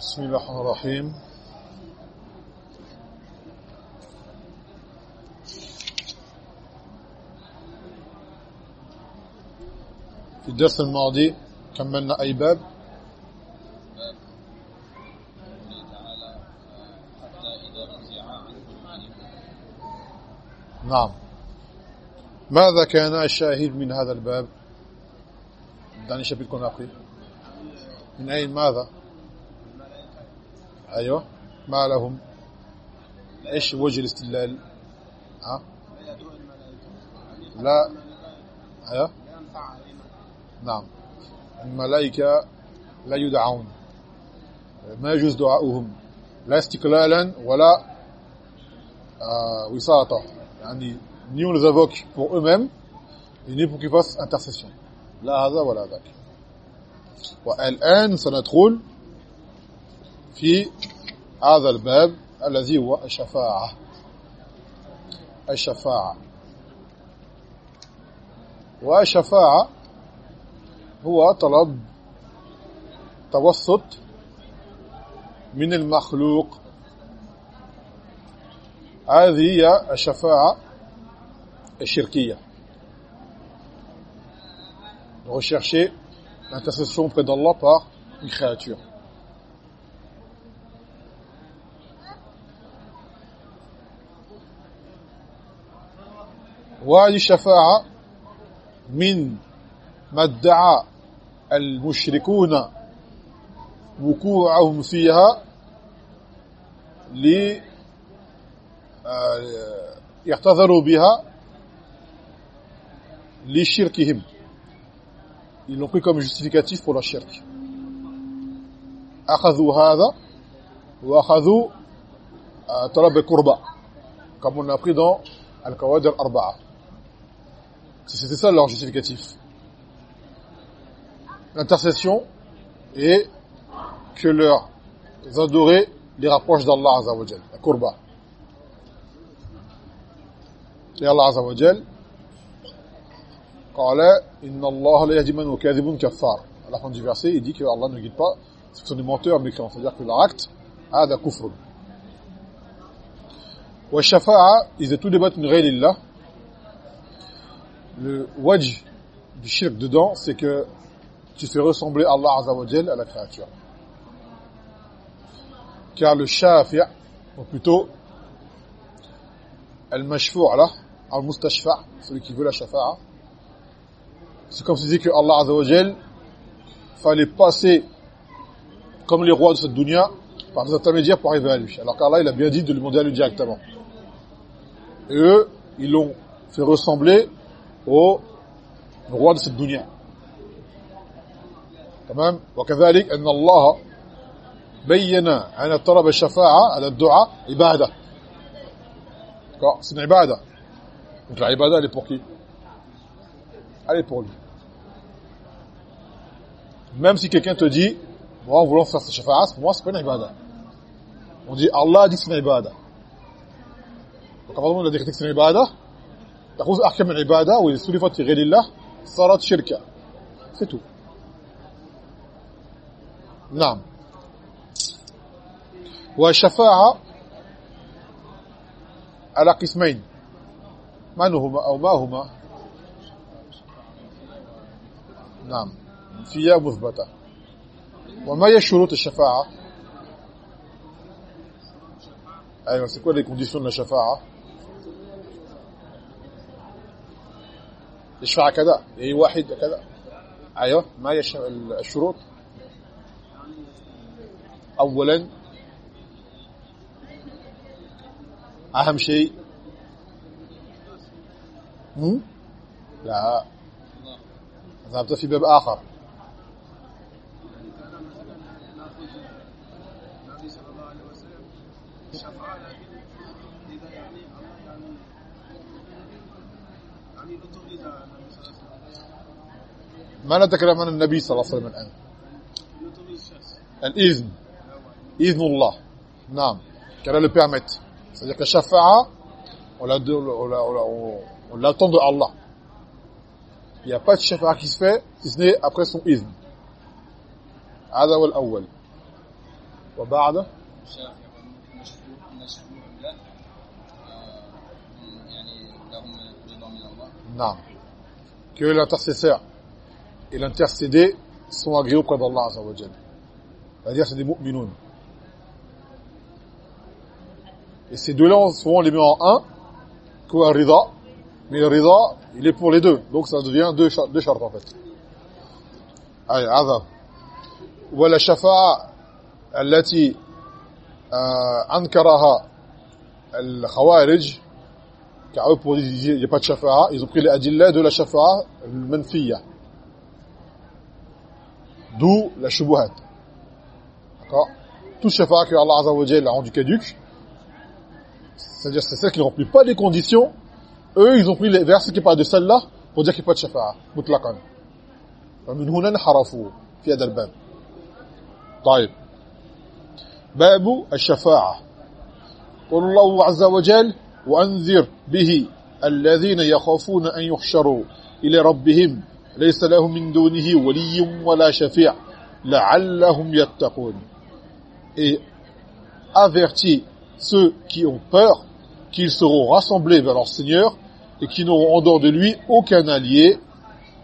بسم الله الرحمن الرحيم. في الدرس الماضي كملنا أي باب؟ نعم. ماذا كان الشاهد من هذا الباب؟ دعني شبيل كناقي من أين؟ ماذا؟ أيوة ما لهم إيش وجه الاستدلال ها لا أيوة نعم الملائكة لا يدعون ما يجوز دعاؤهم لا استقلالا ولا آه وساطة يعني ni on les invoque pour eux-mêmes ni pour qu'ils fassent intercession لا هذا ولا ذاك والآن سندخل في هذا الباب الذي هو الشفاعة. الشفاعة. والشفاعة هو طلب توسط من المخلوق. هذه هي الشفاعة الشركية. Rechercher l'intercession auprès d'Allah par une créature. وهذه الشفاعة من ما ادعى المشركون وقوعهم فيها لي يعتذروا بها لشركهم. Ils l'ont pris comme justificatif pour leur shirk. أخذوا هذا وأخذوا طلب القربة comme on a pris dans Al-Kawad al-Arba'a c'était ça leur justificatif l'intercession et que leurs adorés les rapprochent d'Allah Azza wa Jal, la courba. Et Allah Azza wa Jal قال إن الله لا يهدي من هو كاذب كفار à la fin du verset il dit que Allah ne guide pas ce sont des menteurs mécréants c'est-à-dire que leur acte هذا كفر والشفاعة إذا طلبت من غير الله le wajh du shirk dedans c'est que tu fais ressembler Allah Azza à la créature. Car le shafi' ou plutôt al-mashfu' là al-mustashfa' celui qui veut la shafa'a c'est comme si dit que Allah Azza fallait passer comme les rois de cette dunya par des intermédiaires pour arriver à lui. Alors qu'Allah il a bien dit de lui demander à lui directement. Et eux ils l'ont fait ressembler au roi de cette dunya تمام وكذلك أن الله بين أن طلب الشفاعة على الدعاء عبادة c'est une عبادة donc la عبادة elle est pour qui elle est pour lui même si quelqu'un te dit moi en voulant faire cette shafa'a pour moi c'est pas une عبادة on dit Allah dit c'est une عبادة donc avant de dire que c'est une عبادة تأخذ أحكام العبادة وإذا سلفت لغير الله. صارت شركة. Tout. نعم. والشفاعة على قسمين. من هما أو ما هما؟ نعم. فيها مثبتة. وما هي شروط الشفاعة؟ أيوة conditions de la شفاعة؟ يشفع كذا أي واحد كذا. أيوة ما هي الشروط. اولا أهم شيء مو؟ لا. ذهبت في باب آخر. ما نتكلم عن النبي صلى الله عليه وسلم الآن؟ الإذن. إذن الله. نعم. كان لو permit يعني كشفاعه ولا ولا ولا ولا ولا تنظر الله يا pas شفاعه qui se اذن après son izn هذا هو الأول. وبعده Non. Que l'intercesseur et l'intercédé sont agréés auprès d'Allah Azza wa C'est-à-dire c'est des mu'minoun. Et ces deux-là, souvent on les met en un, qu'un rida. Mais le rida, il est pour les deux. Donc ça devient deux, deux chartes en fait. Allez, azab. ولا الشفاعة التي أنكرها الخوارج car eux pour dire il n'y a pas de shafa'a ils ont pris les adillah de la shafa'a manfiya d'où la shubuhat d'accord tout shafa'a que Allah Azza wa Jalla a rendu caduc c'est-à-dire c'est celle qui ne remplit pas les conditions eux ils ont pris les versets qui parlent de celle-là pour dire qu'il n'y a pas de shafa'a mutlaqan فمن هنا انحرفوا في هذا الباب طيب باب الشفاعة قول الله عز وجل وأنذر به الذين يخافون أن يحشروا إلى ربهم ليس لهم من دونه ولي ولا شفيع لعلهم يتقون et avertis ceux qui ont peur qu'ils seront rassemblés vers leur Seigneur et qui n'auront en dehors de lui aucun allié,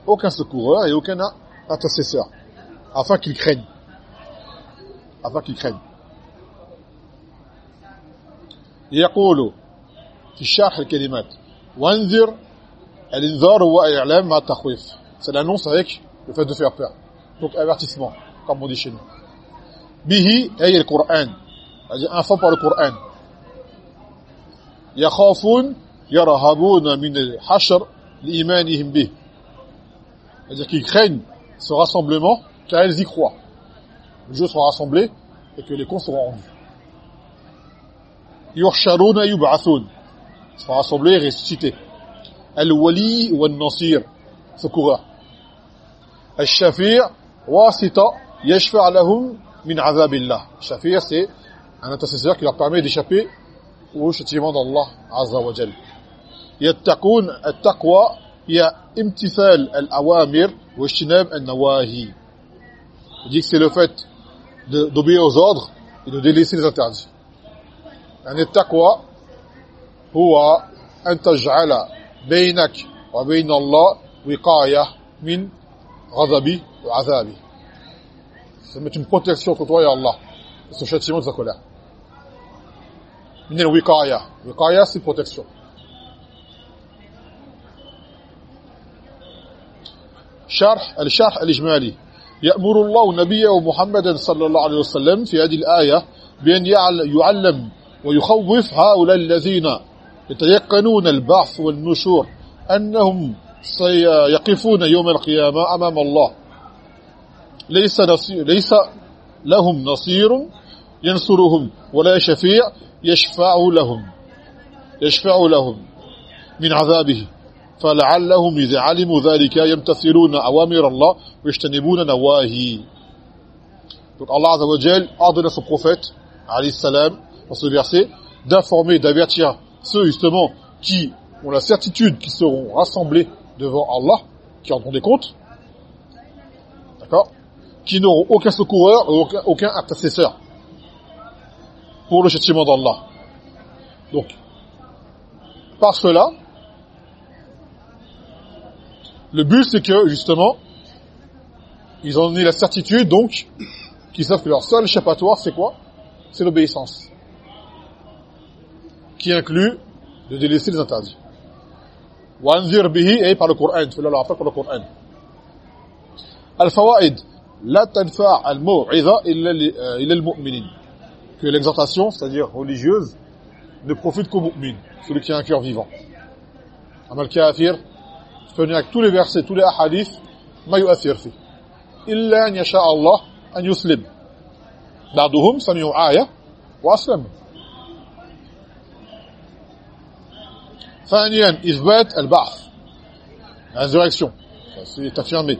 aucun secoureur et aucun intercesseur, afin qu'ils craignent. Afin qu'ils craignent. يقول في الشرح الكلمات وانذر الانذار هو اعلام مع التخويف c'est l'annonce avec le fait de faire peur donc avertissement comme on dit chez nous به اي القران c'est-à-dire info par le Coran يخافون يرهبون من الحشر لإيمانهم به c'est-à-dire qu'ils craignent ce rassemblement car ils y croient le jeu sera rassemblé et que les cons seront rendus يحشرون يبعثون sera rassemblé et ressuscité الولي والنصير secoureur الشفيع واسطة يشفع لهم من عذاب الله الشفيع c'est un intercesseur qui leur permet d'échapper au châtiment d'Allah Azza wa Jal يتقون التقوى هي امتثال الأوامر واجتناب النواهي il dit que c'est le fait d'obéir aux ordres et de délaisser les interdits يعني التقوى هو أن تجعل بينك وبين الله وقاية من غضبي وعذابي. Ça met une protection entre toi et Allah. Son châtiment de sa colère. من الوقاية وقاية c'est protection. شرح الشرح الإجمالي يأمر الله نبيه محمدا صلى الله عليه وسلم في هذه الآية بأن يعلم ويخوف هؤلاء الذين يتيقنون البعث والنشور أنهم سيقفون يوم القيامة أمام الله. ليس, نصير ليس لهم نصير ينصرهم ولا شفيع يشفع لهم. يشفع لهم من عذابه. فلعلهم إذا علموا ذلك يمتثلون أوامر الله ويجتنبون نواهي Donc Allah Azza wa Jal ordonne à son prophète, alayhi salam, dans ce verset, d'informer, d'avertir ceux justement qui ont la certitude qu'ils seront rassemblés devant Allah, qui en rendront des comptes, d'accord Qui n'auront aucun secoureur, aucun, aucun intercesseur pour le châtiment d'Allah. Donc, par cela, le but c'est que, justement, ils ont donné la certitude, donc, qu'ils savent que leur seul échappatoire, c'est quoi? C'est l'obéissance qui inclut de délaisser les interdits. وانذر به اي par le Coran tu le rappelles par le Coran الفوائد لا تنفع الموعظه الا الى المؤمنين que l'exhortation c'est-à-dire religieuse ne profite qu'aux mu'min celui qui a un cœur vivant اما الكافر tu peux venir avec tous les versets tous les hadiths ما يؤثر فيه الا ان يشاء الله ان يسلم بعضهم سمعوا ايه واسلموا ثانيا إثبات البعث résurrection c'est affirmé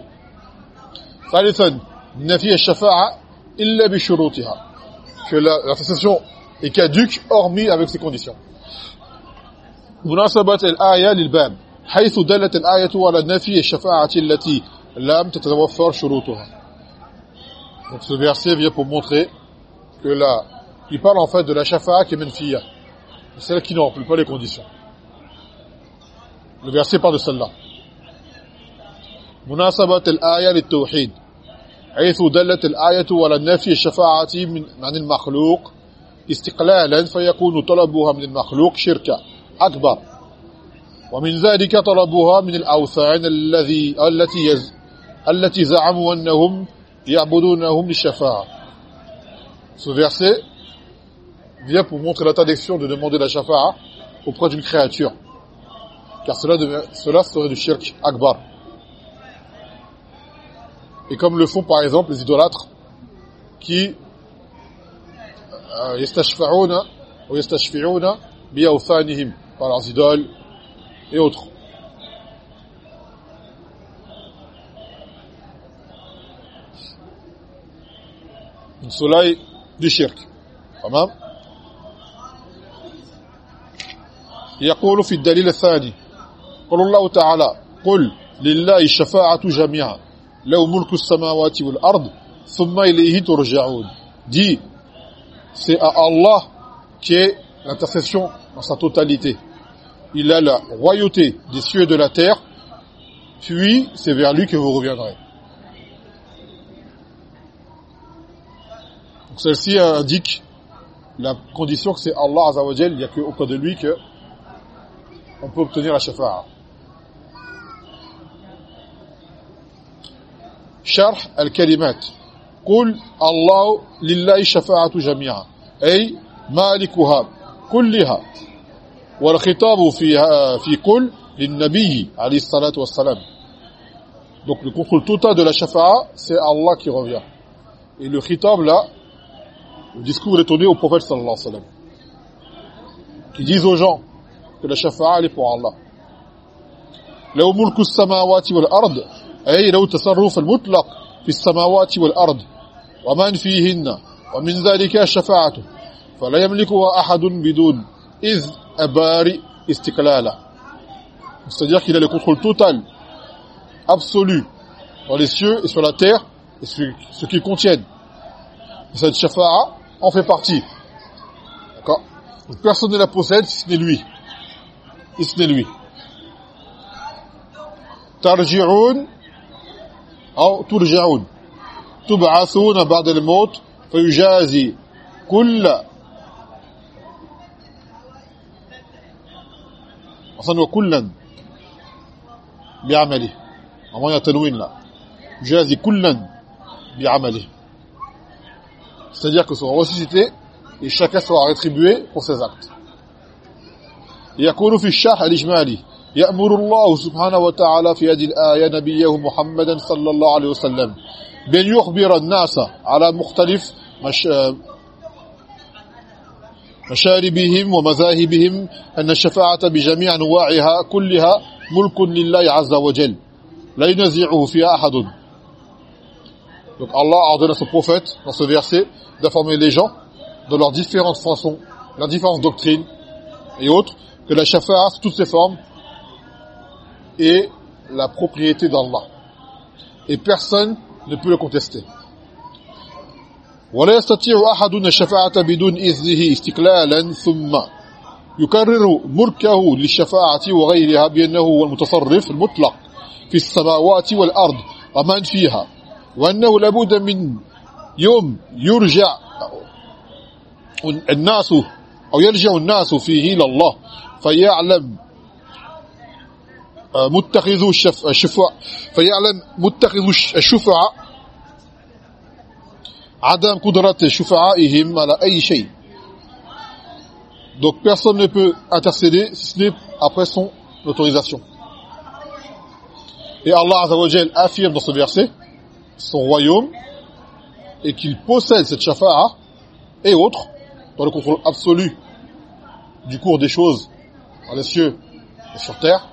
ثالثا نفي الشفاعة إلا بشروطها que l'attestation est caduque hormis avec ses conditions مناسبة الآية للباب حيث دلت الآية على نفي الشفاعة التي لم تتوفر شروطها donc ce verset vient pour montrer que que là, il parle en fait de la shafa'a qui est menfiya. Celle qui ne remplit pas les conditions. Le verset parle de. مناسبة الآية للتوحيد حيث دلت الآية على نفي الشفاعة عن المخلوق استقلالا فيكون طلبها من المخلوق شركا أكبر ومن ذلك طلبها من الأوثان الذي التي يز التي زعموا أنهم يعبدونهم للشفاعة Ce verset vient pour montrer l'interdiction de demander la shafa'a auprès d'une créature. Car cela, devient, cela serait du shirk akbar. Et comme le font par exemple les idolâtres qui yastashfa'una ou yastashfi'una bi'awthanihim par leurs idoles et autres. Donc cela est du shirk. تمام يقول في الدليل الثاني قل الله تعالى قل لله الشفاعة جميعا لو ملك السماوات والأرض ثم إليه ترجعون dit c'est à Allah qui est l'intercession dans sa totalité il a la royauté des cieux et de la terre puis c'est vers lui que vous reviendrez donc celle-ci indique la condition que c'est Allah Azzawajal, il n'y a qu'auprès de lui que on peut obtenir la shafa'a. شرح الكلمات قل الله لله الشفاعة جميعا أي مالكها كلها والخطاب فيها في قل للنبي عليه الصلاة والسلام donc le total de la shafa'a c'est Allah qui revient et le khitab là le discours est tourné au prophète sallallahu alayhi wa sallam qui disent aux gens que la shafa'a est pour Allah ملك السماوات والأرض أي لو تصرف المطلق في السماوات والأرض ومن فيهن ومن ذلك الشفاعة فلا يملكها أحد بدون إذ أباري استقلالا c'est-à-dire qu'il a le contrôle total absolu dans les cieux et sur la terre et ce qu'ils contiennent cette shafa'a en fait partie. D'accord Personne ne la possède si ce n'est lui. Si ce n'est lui. ترجعون أو ترجعون. تبعثون بعد الموت فيجازي كل أصلا وكلا بعمله. أما تنوين لا. يجازي كلا بعمله. C'est-à-dire que seront ressuscités et chacun sera rétribué pour ses actes. يقول في الشرح الإجمالي. يأمر الله سبحانه وتعالى في هذه الآية نبيه محمدا صلى الله عليه وسلم بأن يخبر الناس على مختلف مش مشاربهم ومذاهبهم أن الشفاعة بجميع أنواعها كلها ملك لله عز وجل لا ينزعه فيها أحد Donc Allah a ordonné à son prophète, dans ce verset, d'informer les gens de leurs différentes façons, leurs différentes doctrines et autres, que la shafa'a, sous toutes ses formes, est la propriété d'Allah. Et personne ne peut le contester. ولا يستطيع أحد الشفاعة بدون إذنه استقلالا ثم يكرر ملكه للشفاعة وغيرها بأنه هو المتصرف المطلق في السماوات والأرض ومن فيها وأنه لابد من يوم يرجع الناس أو يرجع الناس فيه إلى الله فيعلم متخذ الشفع فيعلم متخذ الشفعاء عدم قدرة شفعائهم على أي شيء donc personne ne peut intercéder si ce n'est après son autorisation et Allah Azza wa Jal affirme dans ce verset son royaume et qu'il possède cette shafa'a et autres dans le contrôle absolu du cours des choses dans les cieux et sur terre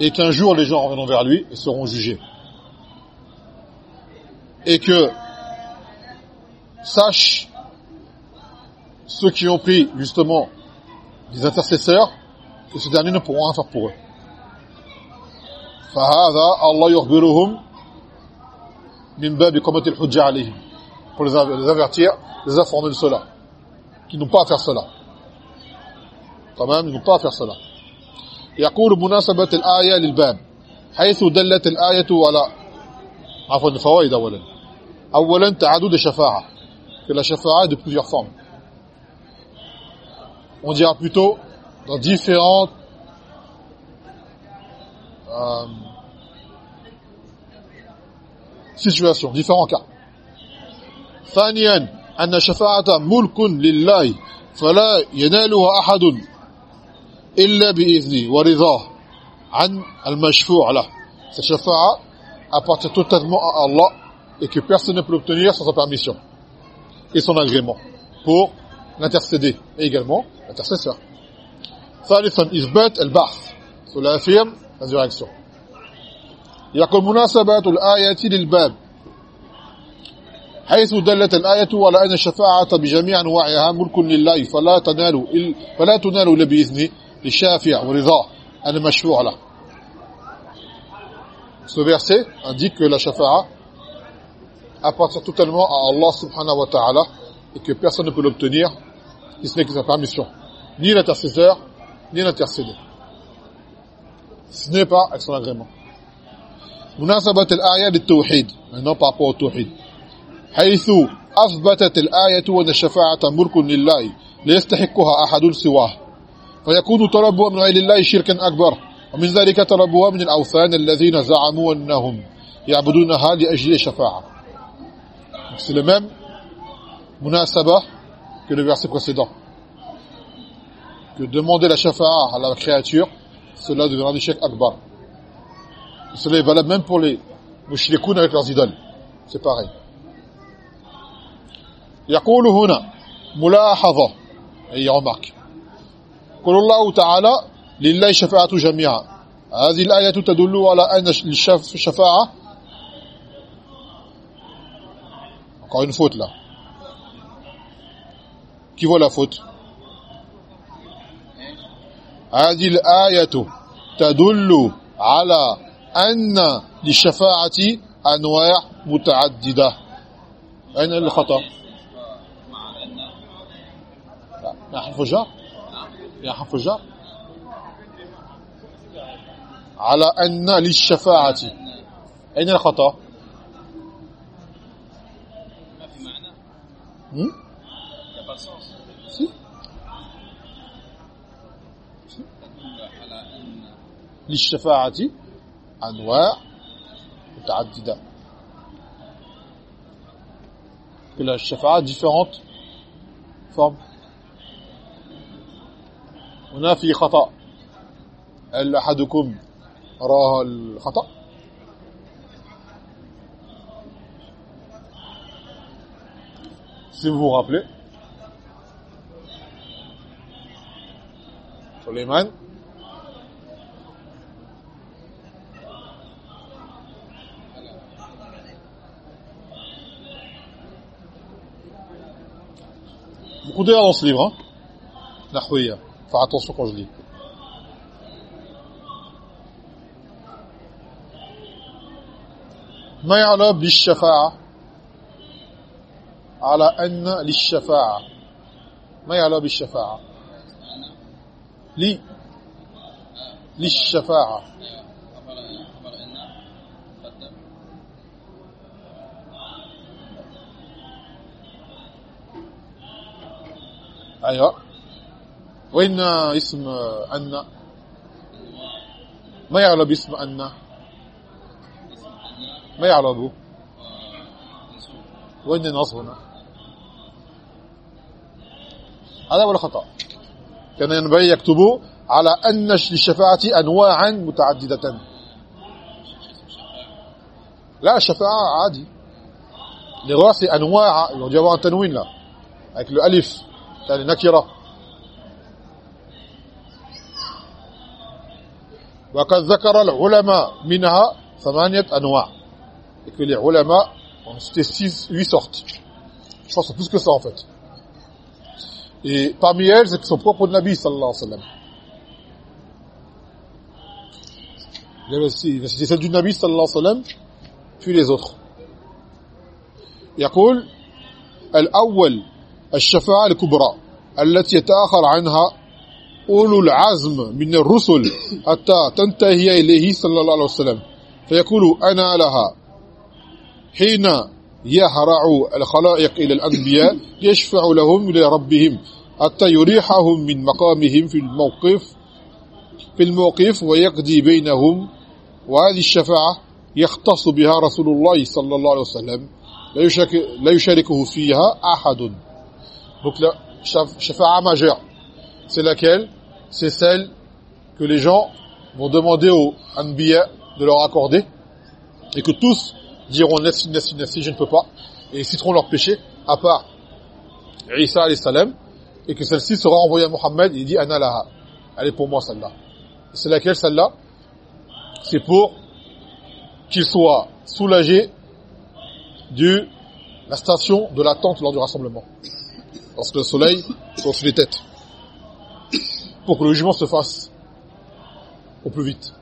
et qu'un jour les gens reviendront vers lui et seront jugés. Et que sachent ceux qui ont pris justement des intercesseurs que ces derniers ne pourront rien faire pour eux. Pour les avertir, les informer de cela. Qu'ils n'ont pas à faire cela. Quand même, ils n'ont pas à faire cela. يقول مناسبة الآية للباب حيث دلت الآية على عفوا الفوائد أولا. أولا تعدد الشفاعة. Que la shafa'a est de plusieurs formes. On dira plutôt dans différentes euh, situations différents cas. ثانيا أن الشفاعة ملك لله فلا ينالها أحد. إلا بإذنه ورضاه عن المشفوع له cette shafa'a appartient totalement à Allah et que personne ne peut l'obtenir sans sa permission et son agrément pour l'intercéder et également l'intercesseur ثالثا إثبات البعث cela affirme la résurrection يقول مناسبة الآية للباب حيث دلت الآية على أن الشفاعة بجميع أنواعها ملك لله فلا تنال فلا تنال إلا بإذنه للشافع ورضاه المشفوع له Ce verset indique que la shafa'a appartient totalement à Allah subhanahu wa ta'ala et que personne ne peut l'obtenir si ce n'est que sa permission. Ni l'intercesseur, ni l'intercédé. Ce n'est pas avec son agrément. مناسبة الآية للتوحيد maintenant par rapport au tawhid حيث أثبتت الآية أن الشفاعة ملك لله ليستحقها أحد سواه فيكون طلبها من غير الله شركا أكبر ومن ذلك طلبها من الأوثان الذين زعموا أنهم يعبدونها لأجل الشفاعة c'est le même munasaba que le verset précédent que demander la shafa'a à la créature cela deviendra du chèque akbar cela est valable même pour les mushrikoun avec leurs idoles c'est pareil يقول هنا ملاحظة أي remarque قل الله تعالى لله شفاعة جميعا. هذه الآية تدل على أن الشفاعة encore une faute là. Qui voit la هذه الآية تدل على أن للشفاعة أنواع متعددة. أين الخطأ؟ يا حرف الجر يا حرف الجر على أن للشفاعة أين الخطأ ما في معنى هم؟ يا pas de sens Si. تدل على أن للشفاعة أنواع متعددة que la shafa'a a différentes formes هنا في خطأ هل أحدكم راه الخطأ si vous vous rappelez Suleiman Beaucoup d'erreurs dans ce livre, hein Nahwiya. Faire attention quand je lis. ما يعلى بالشفاعة؟ على أن للشفاعة. ما يعلى بالشفاعة؟ لي. للشفاعة. أيوة. وين اسم أن ما أن اسم أن؟ ما منصوب وين النصب هنا هذا ولا خطأ. كان ينبغي يكتبوا على أن للشفاعة أنواعا متعددة. لا الشفاعة عادي. c'est أنواع avoir un tanwin là avec le alif les nakira وقد ذكر العلماء منها ثمانية أنواع et que les ulama ont cité 6 8 sortes je pense plus que ça en fait et parmi elles c'est son propre nabi sallallahu alayhi wa sallam il a aussi- il a cité du nabi sallallahu alayhi wa sallam puis les autres يقول الأول الشفاعة الكبرى التي يتأخر عنها أولو العزم من الرسل حتى تنتهي إليه صلى الله عليه وسلم. فيقول أنا لها. حين يهرع الخلائق إلى الأنبياء يشفع لهم إلى ربهم حتى يريحهم من مقامهم في الموقف في الموقف ويقضي بينهم. وهذه الشفاعة يختص بها رسول الله صلى الله عليه وسلم. لا لا يشاركه فيها أحد. Donc la shafa'a majeure c'est laquelle c'est celle que les gens vont demander aux anbiya de leur accorder et que tous diront nafsi nafsi nafsi je ne peux pas et citeront leur péché à part Isa alayhi salam et que celle-ci sera envoyée à Mohammed il dit ana laha. Elle est pour moi celle-là. C'est laquelle celle-là c'est pour qu'il soit soulagé de la station de l'attente lors du rassemblement. Lorsque le soleil sur les têtes pour que le jugement se fasse au plus vite.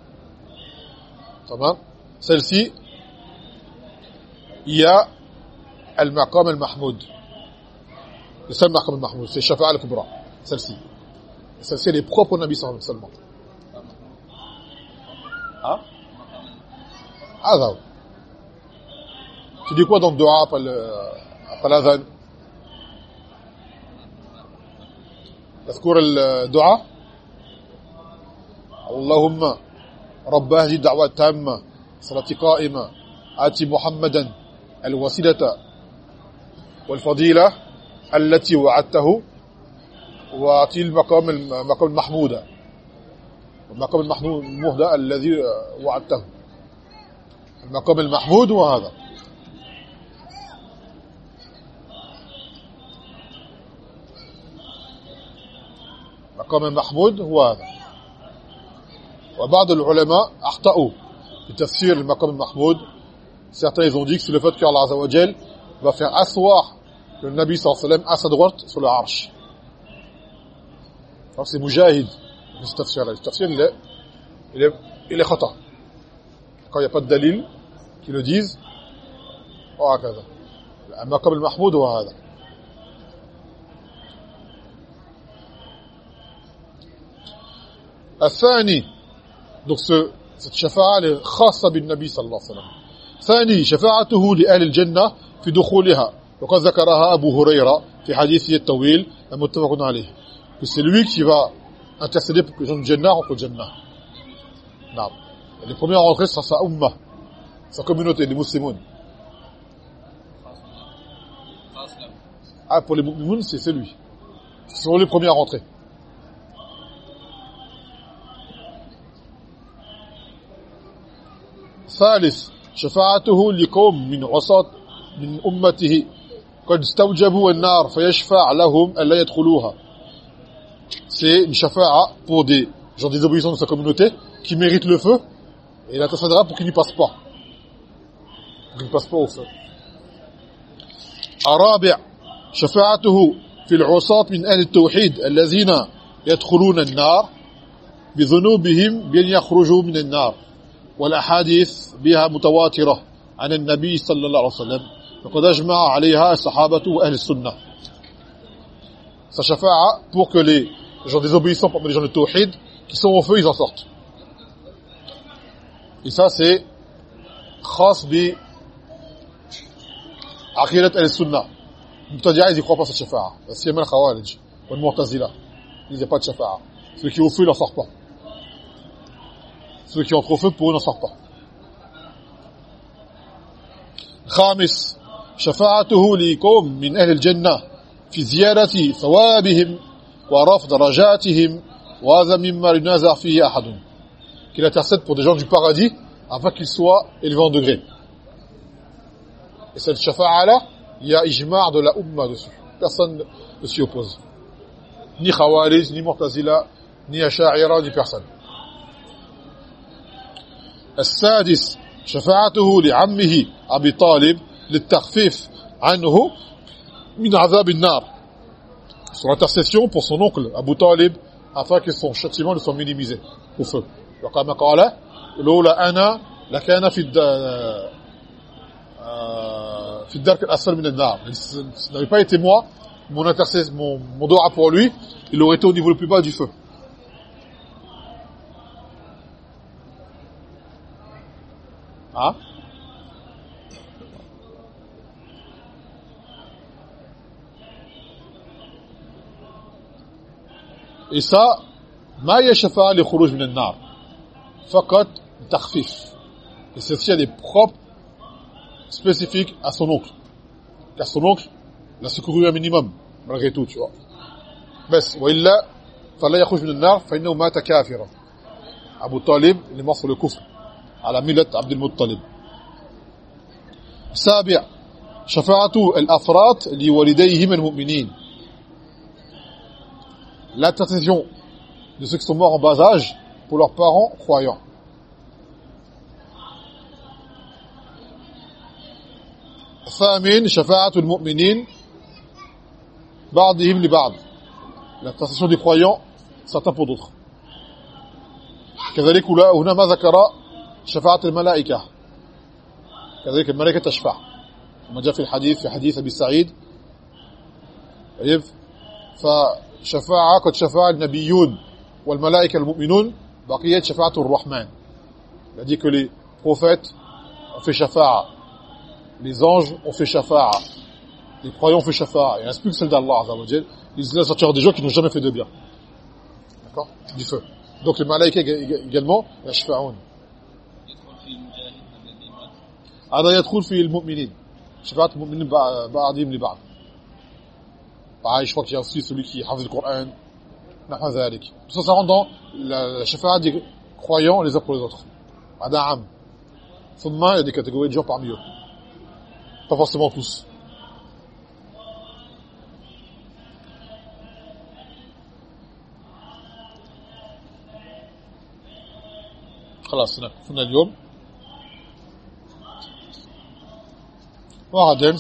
Ça Celle-ci, il y a Al-Maqam Al-Mahmoud. Le seul Maqam Al-Mahmoud, c'est Shafa Al-Kubra, celle-ci. Celle-ci, elle est propre au Nabi sallam seulement. Hein ah, Azal. Tu dis quoi dans le dua après l'Azan T'as le dua? اللهم رب هذه الدعوة التامة صلاة قائمة. آتي محمدا الوسيلة والفضيلة التي وعدته وآتي المقام المقام المحمود المقام المحمود الذي وعدته. المقام المحمود وهذا مقام المحمود هو هذا. وبعض العلماء اخطأوا في تفسير المقام المحمود certains ils ont dit que c'est le fait qu'Allah Azza wa Jal va faire asseoir le Nabi sallallahu alayhi wa sallam à sa droite sur le arche donc c'est Mujahid ce tafsir là ce tafsir il est il est, il est khata quand il n'y a pas de dalil qui le disent وهكذا المقام المحمود هو هذا الثاني donc ce cette shafa'a est khassa bin nabi sallallahu alayhi wa sallam ثاني شفاعته لأهل الجنة في دخولها وقد ذكرها أبو هريرة في حديثه الطويل المتفق عليه c'est lui qui va intercéder pour que les gens du Jannah rentrent au Jannah. Non. Les premiers à rentrer, sera sa umma, sa communauté, les musulmans. Ah, pour les musulmans, c'est celui. Ce sont les premiers à rentrer. ثالث شفاعته لقوم من عصاة من أمته. قد استوجبوا النار فيشفع لهم ألا يدخلوها. C'est une shafa'a pour des gens désobéissants de sa communauté qui méritent le feu et il intercédera pour qu'ils n'y passent pas. Pour qu'ils ne passent pas au feu الرابع شفاعته في العصاة من أهل التوحيد الذين يدخلون النار بذنوبهم بأن يخرجوا من النار. والأحاديث بها متواترة عن النبي صلى الله عليه وسلم وقد أجمع عليها الصحابة وأهل السنة sa shafa'a pour que les gens désobéissants parmi les gens de Tawhid qui sont au feu, ils en sortent. Et ça, c'est khas bi aqidat al-sunnah. Mubtadi'a, ils y croient pas cette shafa'a. C'est même khawarij, ou mu'tazila. Ils n'y a pas de shafa'a. Ceux qui sont au feu, ils n'en sortent pas. Ceux qui entrent au feu, pour eux, n'en sortent pas. خامس شفاعته لقوم من أهل الجنة في زيادة ثوابهم ورفع درجاتهم وهذا مما ينازع فيه أحد qu'il intercède pour des gens du paradis afin qu'ils soient élevés en degré. Et cette shafa'a là, il y a ijma' de la umma dessus. Personne ne s'y oppose. Ni Khawarij, ni Mu'tazila, ni Asha'ira, ni personne. السادس شفاعته لعمه أبي طالب للتخفيف عنه من عذاب النار son intercession pour son oncle Abu Talib afin que son châtiment ne soit minimisé au feu وكما قال لولا انا لكان في في الدرك الاسفل من النار ce n'avait pas été moi mon intercession mon mon dua pour lui il aurait été au niveau le plus bas du feu Ah Et ça, ما شفاعة لخروج من النار فقط تخفيف et ceci elle est propre spécifique à son oncle car son oncle l'a secouru un minimum malgré tout tu vois بس وإلا فلا يخرج من النار فإنه مات كافرا أبو طالب اللي مصر الكفر على ملة عبد المطلب سابع شفاعة الأفراط لوالديهم المؤمنين l'intercession de ceux qui sont morts en bas âge pour leurs parents croyants. ثامن شفاعة المؤمنين بعضهم لبعض l'intercession des croyants certains pour d'autres كذلك هنا ما ذكر شفاعة الملائكة كذلك الملائكة تشفع كما جاء في الحديث في حديث أبي سعيد طيب ف شفاعة قد شفاعة النبيون والملائكة المؤمنون بقية شفاعة الرحمن c'est-à-dire que les prophètes ont fait shafa'a les anges ont fait shafa'a les croyants ont fait shafa'a il ne reste plus que celle d'Allah Azza wa Jal ils laissent sortir des gens qui n'ont jamais fait de bien d'accord du feu donc les malaïkas également yashfa'un هذا يدخل في المؤمنين شفاعة المؤمنين بعضهم لبعض y a aussi celui qui le Coran نحو ذلك ça ça rentre dans la shafa'a des croyants les uns pour les autres هذا عام ثم il y a des catégories de gens parmi eux pas forcément tous خلاص كنا اليوم وغدا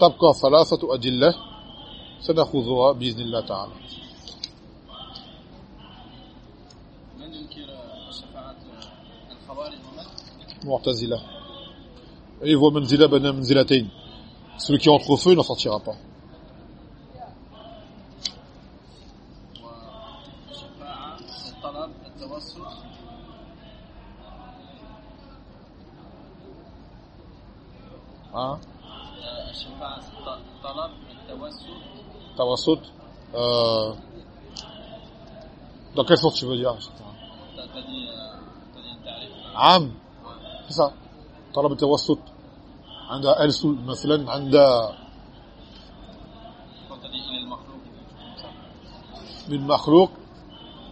تبقى ثلاثة أدلة سنأخذها بإذن الله تعالى من ينكر شفاعة الخوارج معتزلة il voit منزلة بين منزلتين celui qui entre au feu n'en sortira pas المقصود ااا دونك كيف تصفي بالياء عام صح طلب التوسط عند ارسل مثلا عند من مخلوق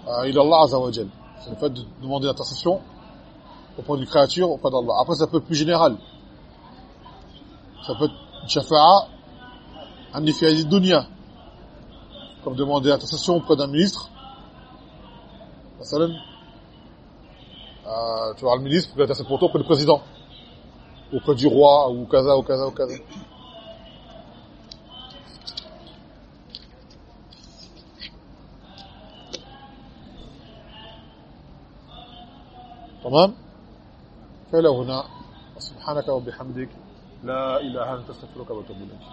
إلى الله عز وجل في فد دوموندي اتاسيون أو بون دي كرياتور أو بون الله ابره سا بو بلو جينيرال سا بو شفاعه عندي في هذه الدنيا comme demander intercession auprès d'un ministre مثلا euh, tu vois le ministre pour intercéder pour toi auprès du président auprès du roi ou kaza ou kaza ou kaza تمام فإلى هنا سبحانك وبحمدك لا إله إلا أنت استغفرك وأتوب إليك